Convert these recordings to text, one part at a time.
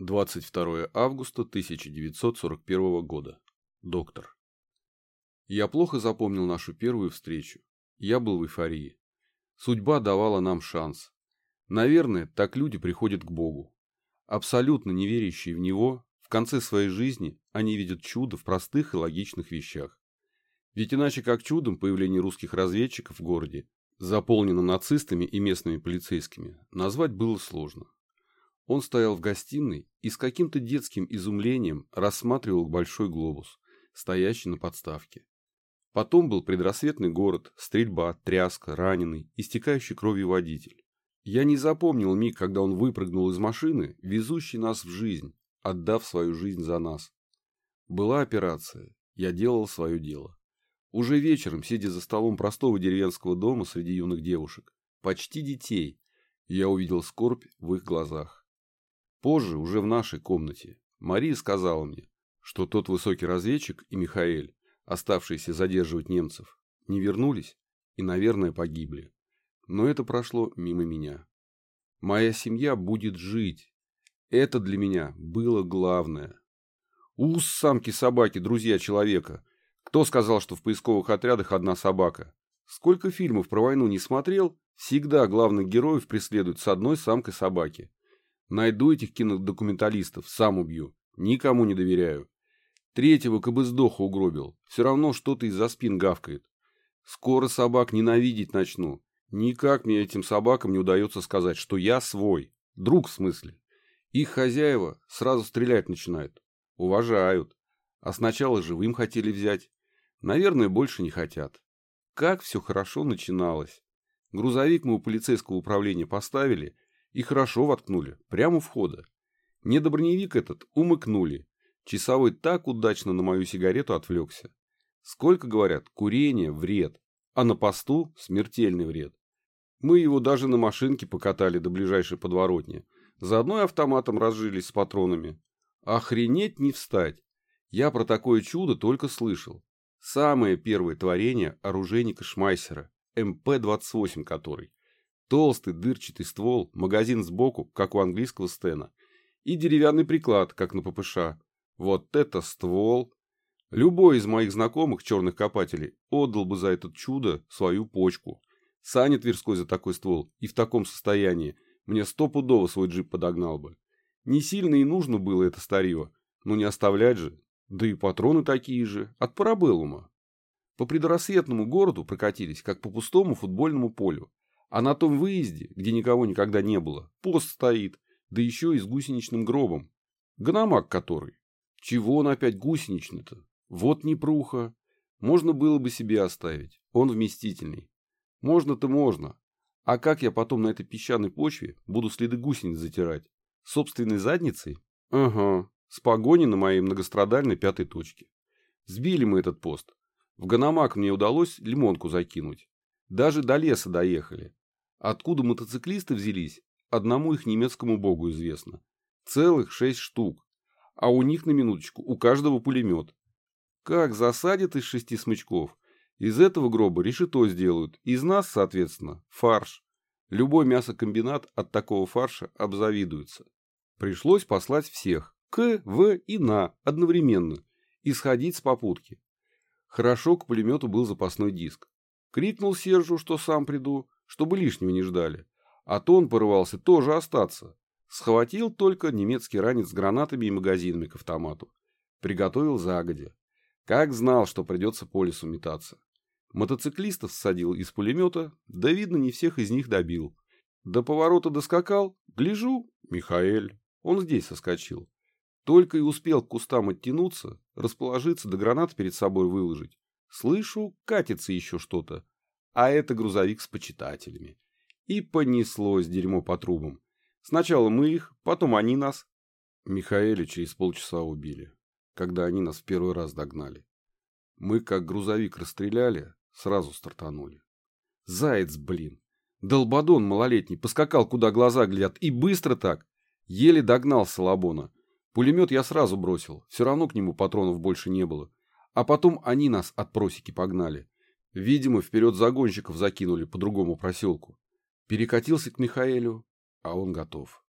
22 августа 1941 года. Доктор. Я плохо запомнил нашу первую встречу. Я был в эйфории. Судьба давала нам шанс. Наверное, так люди приходят к Богу. Абсолютно не верящие в Него, в конце своей жизни они видят чудо в простых и логичных вещах. Ведь иначе как чудом появление русских разведчиков в городе, заполненном нацистами и местными полицейскими, назвать было сложно. Он стоял в гостиной и с каким-то детским изумлением рассматривал большой глобус, стоящий на подставке. Потом был предрассветный город, стрельба, тряска, раненый, истекающий кровью водитель. Я не запомнил миг, когда он выпрыгнул из машины, везущий нас в жизнь, отдав свою жизнь за нас. Была операция, я делал свое дело. Уже вечером, сидя за столом простого деревенского дома среди юных девушек, почти детей, я увидел скорбь в их глазах. Позже, уже в нашей комнате, Мария сказала мне, что тот высокий разведчик и Михаэль, оставшиеся задерживать немцев, не вернулись и, наверное, погибли. Но это прошло мимо меня. Моя семья будет жить. Это для меня было главное. Ус, самки, собаки, друзья человека. Кто сказал, что в поисковых отрядах одна собака? Сколько фильмов про войну не смотрел, всегда главных героев преследуют с одной самкой собаки. Найду этих кинодокументалистов, сам убью. Никому не доверяю. Третьего бы сдоха угробил. Все равно что-то из-за спин гавкает. Скоро собак ненавидеть начну. Никак мне этим собакам не удается сказать, что я свой. Друг в смысле. Их хозяева сразу стрелять начинают. Уважают. А сначала живым хотели взять. Наверное, больше не хотят. Как все хорошо начиналось. Грузовик мы у полицейского управления поставили – и хорошо воткнули, прямо у входа. Недоброневик этот умыкнули. Часовой так удачно на мою сигарету отвлекся. Сколько, говорят, курение – вред, а на посту – смертельный вред. Мы его даже на машинке покатали до ближайшей подворотни. Заодно и автоматом разжились с патронами. Охренеть не встать. Я про такое чудо только слышал. Самое первое творение оружейника Шмайсера, МП-28 который. Толстый дырчатый ствол, магазин сбоку, как у английского стена, и деревянный приклад, как на ППШ. Вот это ствол! Любой из моих знакомых черных копателей отдал бы за это чудо свою почку. Саня Тверской за такой ствол и в таком состоянии мне стопудово свой джип подогнал бы. Не сильно и нужно было это старье, но не оставлять же. Да и патроны такие же, от парабеллума. По предрассветному городу прокатились, как по пустому футбольному полю. А на том выезде, где никого никогда не было, пост стоит, да еще и с гусеничным гробом. Гономак который. Чего он опять гусеничный-то? Вот непруха. Можно было бы себе оставить. Он вместительный. Можно-то можно. А как я потом на этой песчаной почве буду следы гусениц затирать? Собственной задницей? Ага. С погони на моей многострадальной пятой точке. Сбили мы этот пост. В Гономак мне удалось лимонку закинуть. Даже до леса доехали. Откуда мотоциклисты взялись, одному их немецкому богу известно. Целых шесть штук. А у них, на минуточку, у каждого пулемет. Как засадят из шести смычков, из этого гроба решето сделают, из нас, соответственно, фарш. Любой мясокомбинат от такого фарша обзавидуется. Пришлось послать всех, к, в и на, одновременно, и сходить с попутки. Хорошо к пулемету был запасной диск. Крикнул Сержу, что сам приду, чтобы лишнего не ждали. А то он порывался тоже остаться. Схватил только немецкий ранец с гранатами и магазинами к автомату. Приготовил загодя. Как знал, что придется по лесу метаться. Мотоциклистов ссадил из пулемета, да, видно, не всех из них добил. До поворота доскакал, гляжу, Михаэль. Он здесь соскочил. Только и успел к кустам оттянуться, расположиться, да гранат перед собой выложить. Слышу, катится еще что-то а это грузовик с почитателями. И понеслось дерьмо по трубам. Сначала мы их, потом они нас. Михаэля через полчаса убили, когда они нас в первый раз догнали. Мы, как грузовик расстреляли, сразу стартанули. Заяц, блин. Долбадон малолетний поскакал, куда глаза глядят, и быстро так. Еле догнал Салабона. Пулемет я сразу бросил, все равно к нему патронов больше не было. А потом они нас от просеки погнали. Видимо, вперед загонщиков закинули по другому проселку. Перекатился к Михаэлю, а он готов.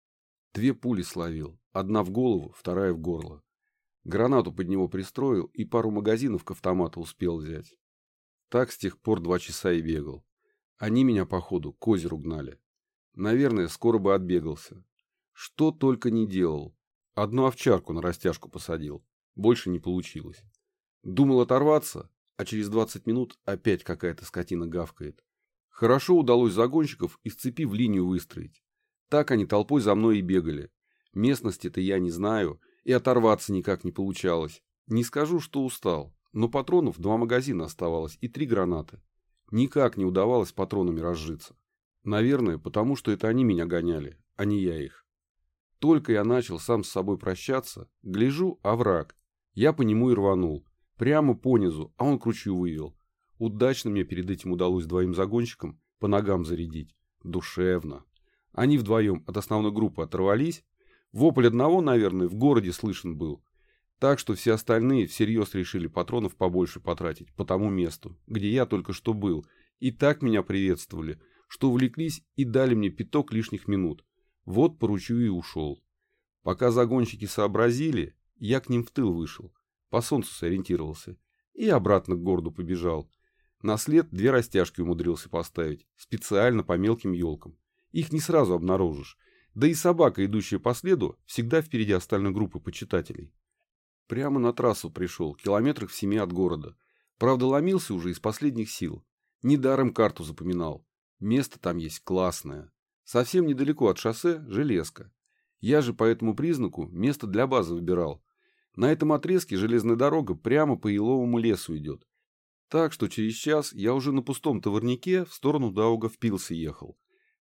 Две пули словил, Одна в голову, вторая в горло. Гранату под него пристроил и пару магазинов к автомату успел взять. Так с тех пор два часа и бегал. Они меня, походу, к озеру гнали. Наверное, скоро бы отбегался. Что только не делал. Одну овчарку на растяжку посадил. Больше не получилось. Думал оторваться, а через 20 минут опять какая-то скотина гавкает. Хорошо удалось загонщиков из цепи в линию выстроить. Так они толпой за мной и бегали. Местности-то я не знаю, и оторваться никак не получалось. Не скажу, что устал, но патронов два магазина оставалось и три гранаты. Никак не удавалось патронами разжиться. Наверное, потому что это они меня гоняли, а не я их. Только я начал сам с собой прощаться, гляжу, овраг. Я по нему и рванул. Прямо по низу, а он к вывел. Удачно мне перед этим удалось двоим загонщикам по ногам зарядить. Душевно. Они вдвоем от основной группы оторвались. Вопль одного, наверное, в городе слышен был. Так что все остальные всерьез решили патронов побольше потратить по тому месту, где я только что был. И так меня приветствовали, что увлеклись и дали мне пяток лишних минут. Вот поручу и ушел. Пока загонщики сообразили, я к ним в тыл вышел. По солнцу сориентировался. И обратно к городу побежал. На след две растяжки умудрился поставить, специально по мелким елкам. Их не сразу обнаружишь. Да и собака, идущая по следу, всегда впереди остальной группы почитателей. Прямо на трассу пришел, километрах в семи от города. Правда, ломился уже из последних сил. Недаром карту запоминал. Место там есть классное. Совсем недалеко от шоссе – железка. Я же по этому признаку место для базы выбирал. На этом отрезке железная дорога прямо по еловому лесу идет. Так что через час я уже на пустом товарнике в сторону Дауга впился ехал.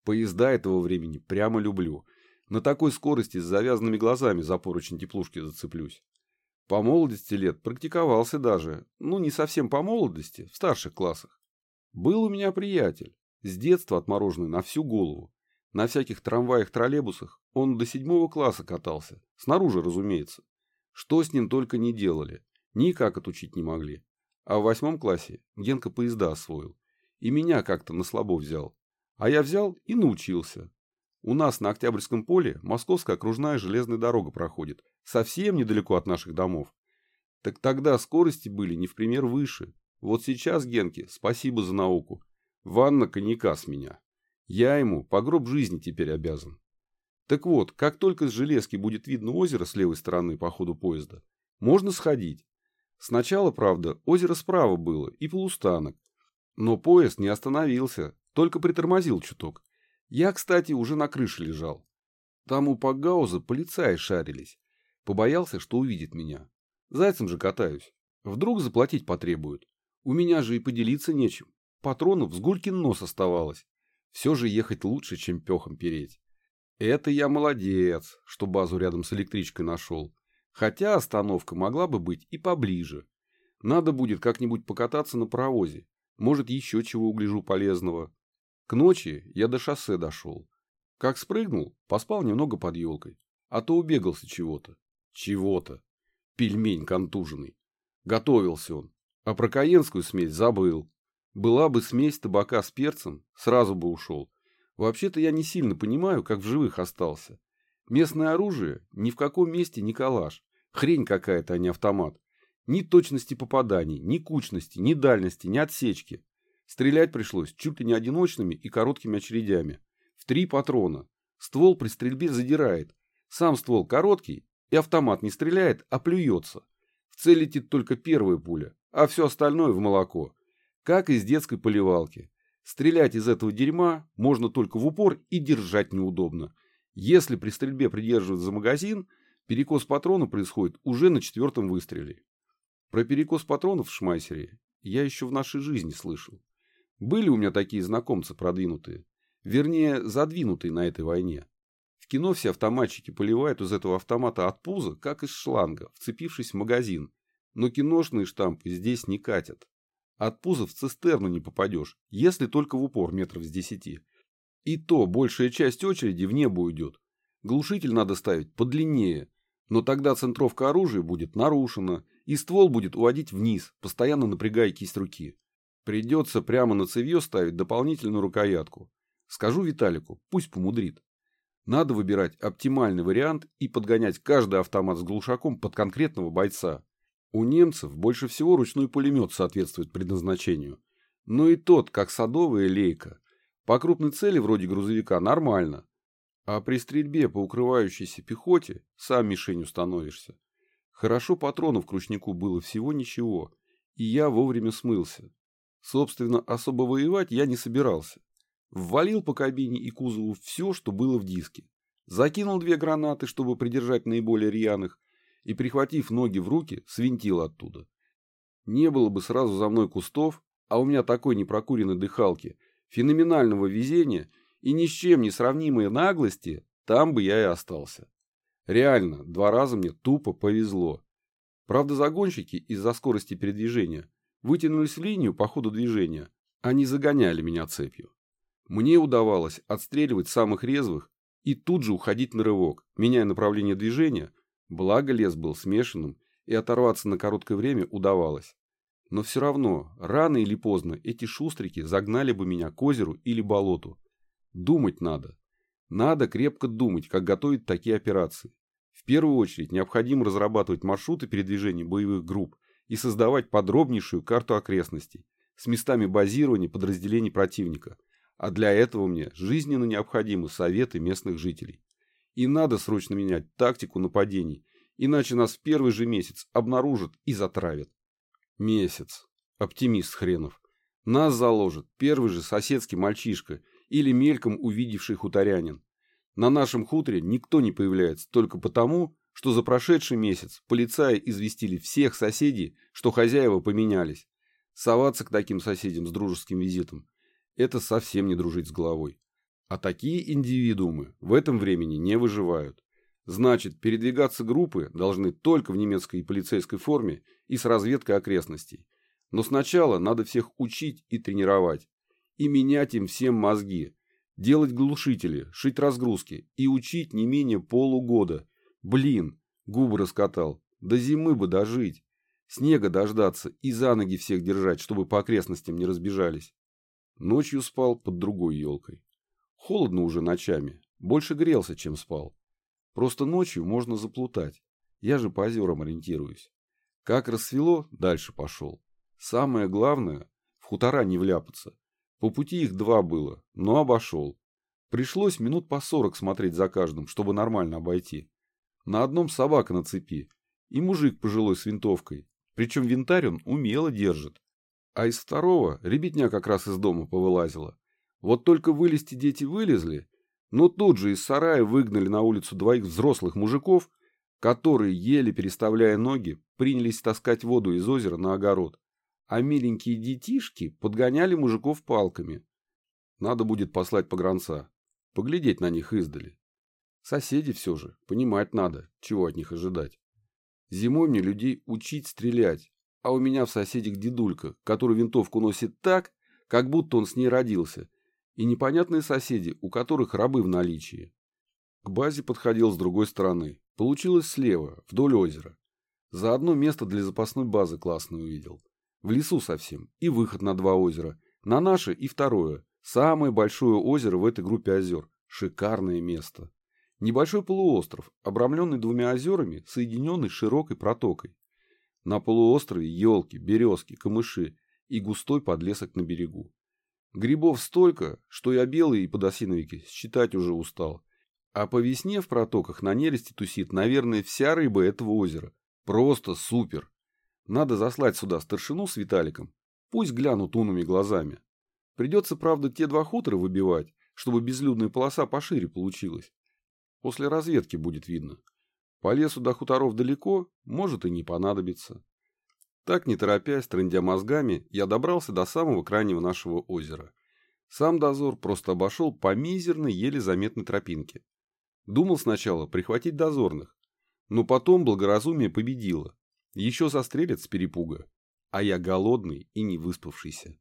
Поезда этого времени прямо люблю. На такой скорости с завязанными глазами за поручень теплушки зацеплюсь. По молодости лет практиковался даже, ну не совсем по молодости, в старших классах. Был у меня приятель, с детства отмороженный на всю голову. На всяких трамваях-троллейбусах он до седьмого класса катался, снаружи, разумеется. Что с ним только не делали, никак отучить не могли. А в восьмом классе Генка поезда освоил. И меня как-то на слабо взял. А я взял и научился. У нас на Октябрьском поле Московская окружная железная дорога проходит, совсем недалеко от наших домов. Так тогда скорости были не в пример выше. Вот сейчас, Генке, спасибо за науку. Ванна коньяка с меня. Я ему по гроб жизни теперь обязан. Так вот, как только с железки будет видно озеро с левой стороны по ходу поезда, можно сходить. Сначала, правда, озеро справа было и полустанок. Но поезд не остановился, только притормозил чуток. Я, кстати, уже на крыше лежал. Там у Пагауза полицаи шарились. Побоялся, что увидит меня. Зайцем же катаюсь. Вдруг заплатить потребуют. У меня же и поделиться нечем. Патронов с гулькин нос оставалось. Все же ехать лучше, чем пехом переть. Это я молодец, что базу рядом с электричкой нашел. Хотя остановка могла бы быть и поближе. Надо будет как-нибудь покататься на паровозе. Может, еще чего угляжу полезного. К ночи я до шоссе дошел. Как спрыгнул, поспал немного под елкой. А то убегался чего-то. Чего-то. Пельмень контуженный. Готовился он. А про каенскую смесь забыл. Была бы смесь табака с перцем, сразу бы ушел. Вообще-то я не сильно понимаю, как в живых остался. Местное оружие ни в каком месте не калаш. Хрень какая-то, а не автомат. Ни точности попаданий, ни кучности, ни дальности, ни отсечки. Стрелять пришлось чуть ли не одиночными и короткими очередями. В три патрона. Ствол при стрельбе задирает. Сам ствол короткий, и автомат не стреляет, а плюется. В цель летит только первая пуля, а все остальное в молоко. Как из детской поливалки. Стрелять из этого дерьма можно только в упор и держать неудобно. Если при стрельбе придерживать за магазин, перекос патрона происходит уже на четвертом выстреле. Про перекос патронов в шмайсере я еще в нашей жизни слышал. Были у меня такие знакомцы продвинутые. Вернее, задвинутые на этой войне. В кино все автоматчики поливают из этого автомата от пуза, как из шланга, вцепившись в магазин. Но киношные штампы здесь не катят. От пуза в цистерну не попадешь, если только в упор метров с десяти. И то большая часть очереди в небо уйдет. Глушитель надо ставить подлиннее, но тогда центровка оружия будет нарушена, и ствол будет уводить вниз, постоянно напрягая кисть руки. Придется прямо на цевье ставить дополнительную рукоятку. Скажу Виталику, пусть помудрит. Надо выбирать оптимальный вариант и подгонять каждый автомат с глушаком под конкретного бойца. У немцев больше всего ручной пулемет соответствует предназначению. Но и тот, как садовая лейка. По крупной цели, вроде грузовика, нормально. А при стрельбе по укрывающейся пехоте сам мишенью становишься. Хорошо патронов к ручнику было всего ничего, и я вовремя смылся. Собственно, особо воевать я не собирался. Ввалил по кабине и кузову все, что было в диске. Закинул две гранаты, чтобы придержать наиболее рьяных, и, прихватив ноги в руки, свинтил оттуда. Не было бы сразу за мной кустов, а у меня такой непрокуренной дыхалки, феноменального везения и ни с чем не сравнимой наглости, там бы я и остался. Реально, два раза мне тупо повезло. Правда, загонщики из-за скорости передвижения вытянулись в линию по ходу движения, они загоняли меня цепью. Мне удавалось отстреливать самых резвых и тут же уходить на рывок, меняя направление движения, благо лес был смешанным, и оторваться на короткое время удавалось. Но все равно, рано или поздно, эти шустрики загнали бы меня к озеру или болоту. Думать надо. Надо крепко думать, как готовить такие операции. В первую очередь необходимо разрабатывать маршруты передвижения боевых групп и создавать подробнейшую карту окрестностей с местами базирования подразделений противника – а для этого мне жизненно необходимы советы местных жителей. И надо срочно менять тактику нападений, иначе нас в первый же месяц обнаружат и затравят. Месяц. Оптимист хренов. Нас заложит первый же соседский мальчишка или мельком увидевший хуторянин. На нашем хуторе никто не появляется только потому, что за прошедший месяц полицаи известили всех соседей, что хозяева поменялись. Соваться к таким соседям с дружеским визитом это совсем не дружить с головой. А такие индивидуумы в этом времени не выживают. Значит, передвигаться группы должны только в немецкой и полицейской форме и с разведкой окрестностей. Но сначала надо всех учить и тренировать. И менять им всем мозги. Делать глушители, шить разгрузки и учить не менее полугода. Блин, губы раскатал. До зимы бы дожить. Снега дождаться и за ноги всех держать, чтобы по окрестностям не разбежались. Ночью спал под другой елкой. Холодно уже ночами, больше грелся, чем спал. Просто ночью можно заплутать. Я же по озерам ориентируюсь. Как рассвело, дальше пошел. Самое главное, в хутора не вляпаться. По пути их два было, но обошел. Пришлось минут по сорок смотреть за каждым, чтобы нормально обойти. На одном собака на цепи и мужик пожилой с винтовкой. Причем винтарь он умело держит. А из второго ребятня как раз из дома повылазила. Вот только вылезти дети вылезли, но тут же из сарая выгнали на улицу двоих взрослых мужиков, которые, еле переставляя ноги, принялись таскать воду из озера на огород. А миленькие детишки подгоняли мужиков палками. Надо будет послать погранца, поглядеть на них издали. Соседи все же, понимать надо, чего от них ожидать. Зимой мне людей учить стрелять, а у меня в соседях дедулька, который винтовку носит так, как будто он с ней родился, и непонятные соседи, у которых рабы в наличии. К базе подходил с другой стороны. Получилось слева, вдоль озера. Заодно место для запасной базы классное увидел. В лесу совсем. И выход на два озера. На наше и второе. Самое большое озеро в этой группе озер. Шикарное место. Небольшой полуостров, обрамленный двумя озерами, соединенный широкой протокой. На полуострове елки, березки, камыши и густой подлесок на берегу. Грибов столько, что я белые и подосиновики считать уже устал. А по весне в протоках на нересте тусит, наверное, вся рыба этого озера. Просто супер. Надо заслать сюда старшину с Виталиком. Пусть глянут умными глазами. Придется, правда, те два хутора выбивать, чтобы безлюдная полоса пошире получилась. После разведки будет видно. По лесу до хуторов далеко, может и не понадобится. Так, не торопясь, трындя мозгами, я добрался до самого крайнего нашего озера. Сам дозор просто обошел по мизерной, еле заметной тропинке. Думал сначала прихватить дозорных, но потом благоразумие победило. Еще застрелят с перепуга. А я голодный и не выспавшийся.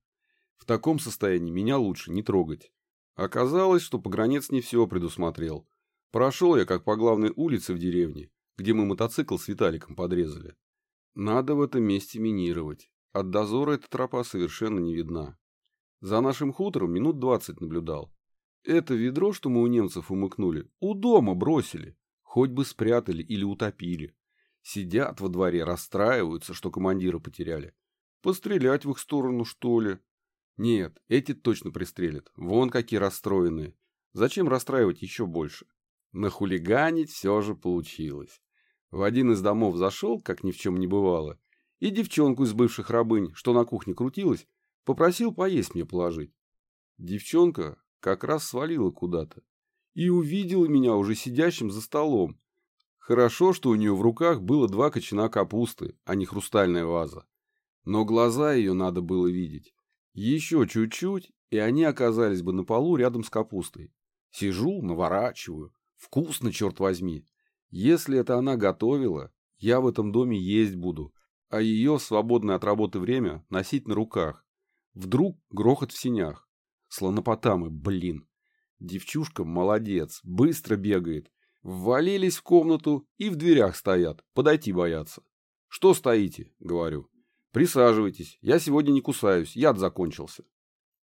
В таком состоянии меня лучше не трогать. Оказалось, что погранец не все предусмотрел. Прошел я как по главной улице в деревне, где мы мотоцикл с Виталиком подрезали. Надо в этом месте минировать. От дозора эта тропа совершенно не видна. За нашим хутором минут двадцать наблюдал. Это ведро, что мы у немцев умыкнули, у дома бросили. Хоть бы спрятали или утопили. Сидят во дворе, расстраиваются, что командира потеряли. Пострелять в их сторону, что ли? Нет, эти точно пристрелят. Вон какие расстроенные. Зачем расстраивать еще больше? Нахулиганить все же получилось. В один из домов зашел, как ни в чем не бывало, и девчонку из бывших рабынь, что на кухне крутилась, попросил поесть мне положить. Девчонка как раз свалила куда-то и увидела меня уже сидящим за столом. Хорошо, что у нее в руках было два кочана капусты, а не хрустальная ваза. Но глаза ее надо было видеть. Еще чуть-чуть, и они оказались бы на полу рядом с капустой. Сижу, наворачиваю. Вкусно, черт возьми. Если это она готовила, я в этом доме есть буду, а ее свободное от работы время носить на руках. Вдруг грохот в синях. Слонопотамы, блин. Девчушка молодец, быстро бегает. Ввалились в комнату и в дверях стоят, подойти боятся. «Что стоите?» — говорю. «Присаживайтесь, я сегодня не кусаюсь, яд закончился».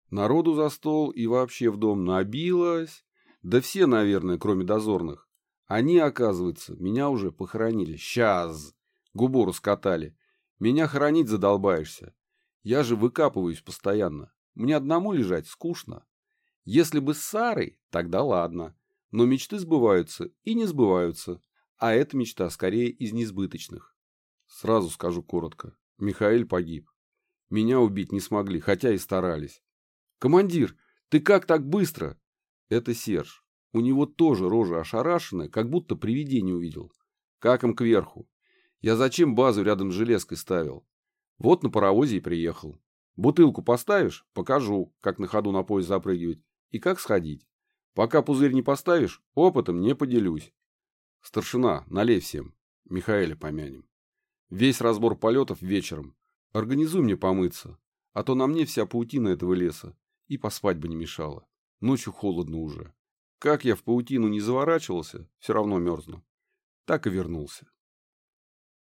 Народу за стол и вообще в дом набилось. Да все, наверное, кроме дозорных. Они, оказывается, меня уже похоронили. Сейчас. Губу раскатали. Меня хоронить задолбаешься. Я же выкапываюсь постоянно. Мне одному лежать скучно. Если бы с Сарой, тогда ладно. Но мечты сбываются и не сбываются. А эта мечта скорее из несбыточных. Сразу скажу коротко. Михаил погиб. Меня убить не смогли, хотя и старались. «Командир, ты как так быстро?» Это Серж. У него тоже рожа ошарашенная, как будто привидение увидел. Как им кверху. Я зачем базу рядом с железкой ставил? Вот на паровозе и приехал. Бутылку поставишь? Покажу, как на ходу на поезд запрыгивать и как сходить. Пока пузырь не поставишь, опытом не поделюсь. Старшина, налей всем. Михаэля помянем. Весь разбор полетов вечером. Организуй мне помыться, а то на мне вся паутина этого леса, и поспать бы не мешало. Ночью холодно уже. Как я в паутину не заворачивался, все равно мерзну. Так и вернулся.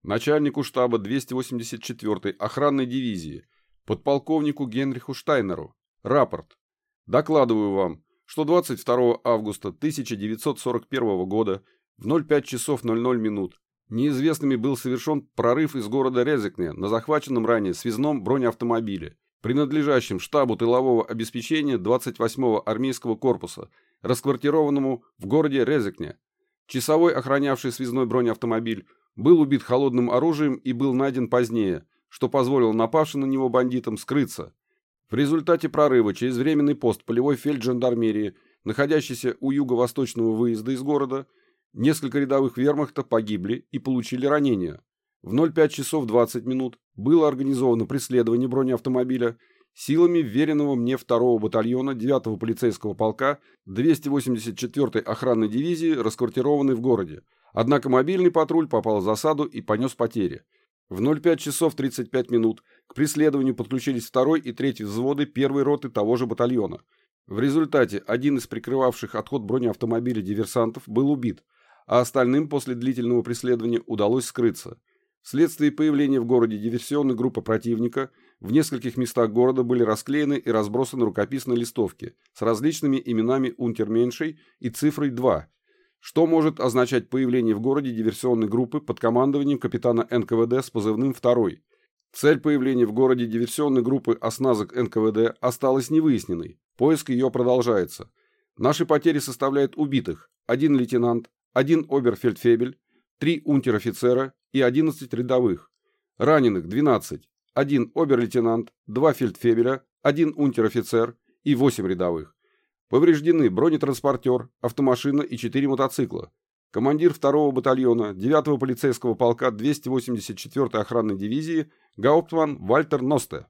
Начальнику штаба 284-й охранной дивизии, подполковнику Генриху Штайнеру, рапорт. Докладываю вам, что 22 августа 1941 года в 05 часов 00 минут неизвестными был совершен прорыв из города Резекне на захваченном ранее связном бронеавтомобиле, принадлежащем штабу тылового обеспечения 28-го армейского корпуса, расквартированному в городе Резекне. Часовой, охранявший связной бронеавтомобиль, был убит холодным оружием и был найден позднее, что позволило напавшим на него бандитам скрыться. В результате прорыва через временный пост полевой фельджандармерии, находящийся у юго-восточного выезда из города, несколько рядовых вермахта погибли и получили ранения. В 05 часов 20 минут было организовано преследование бронеавтомобиля силами веренного мне 2-го батальона 9-го полицейского полка 284-й охранной дивизии, расквартированной в городе. Однако мобильный патруль попал в засаду и понес потери. В 05 часов 35 минут к преследованию подключились второй и третий взводы первой роты того же батальона. В результате один из прикрывавших отход бронеавтомобиля диверсантов был убит, а остальным после длительного преследования удалось скрыться. Вследствие появления в городе диверсионной группы противника в нескольких местах города были расклеены и разбросаны рукописные листовки с различными именами унтерменшей и цифрой 2, что может означать появление в городе диверсионной группы под командованием капитана НКВД с позывным «Второй». Цель появления в городе диверсионной группы осназок НКВД осталась невыясненной. Поиск ее продолжается. Наши потери составляют убитых – один лейтенант, один оберфельдфебель, три унтер-офицера и 11 рядовых. Раненых – 12, один обер-лейтенант, два фельдфебеля, один унтер-офицер и 8 рядовых. Повреждены бронетранспортер, автомашина и 4 мотоцикла. Командир 2-го батальона 9-го полицейского полка 284-й охранной дивизии Гауптман Вальтер Носте.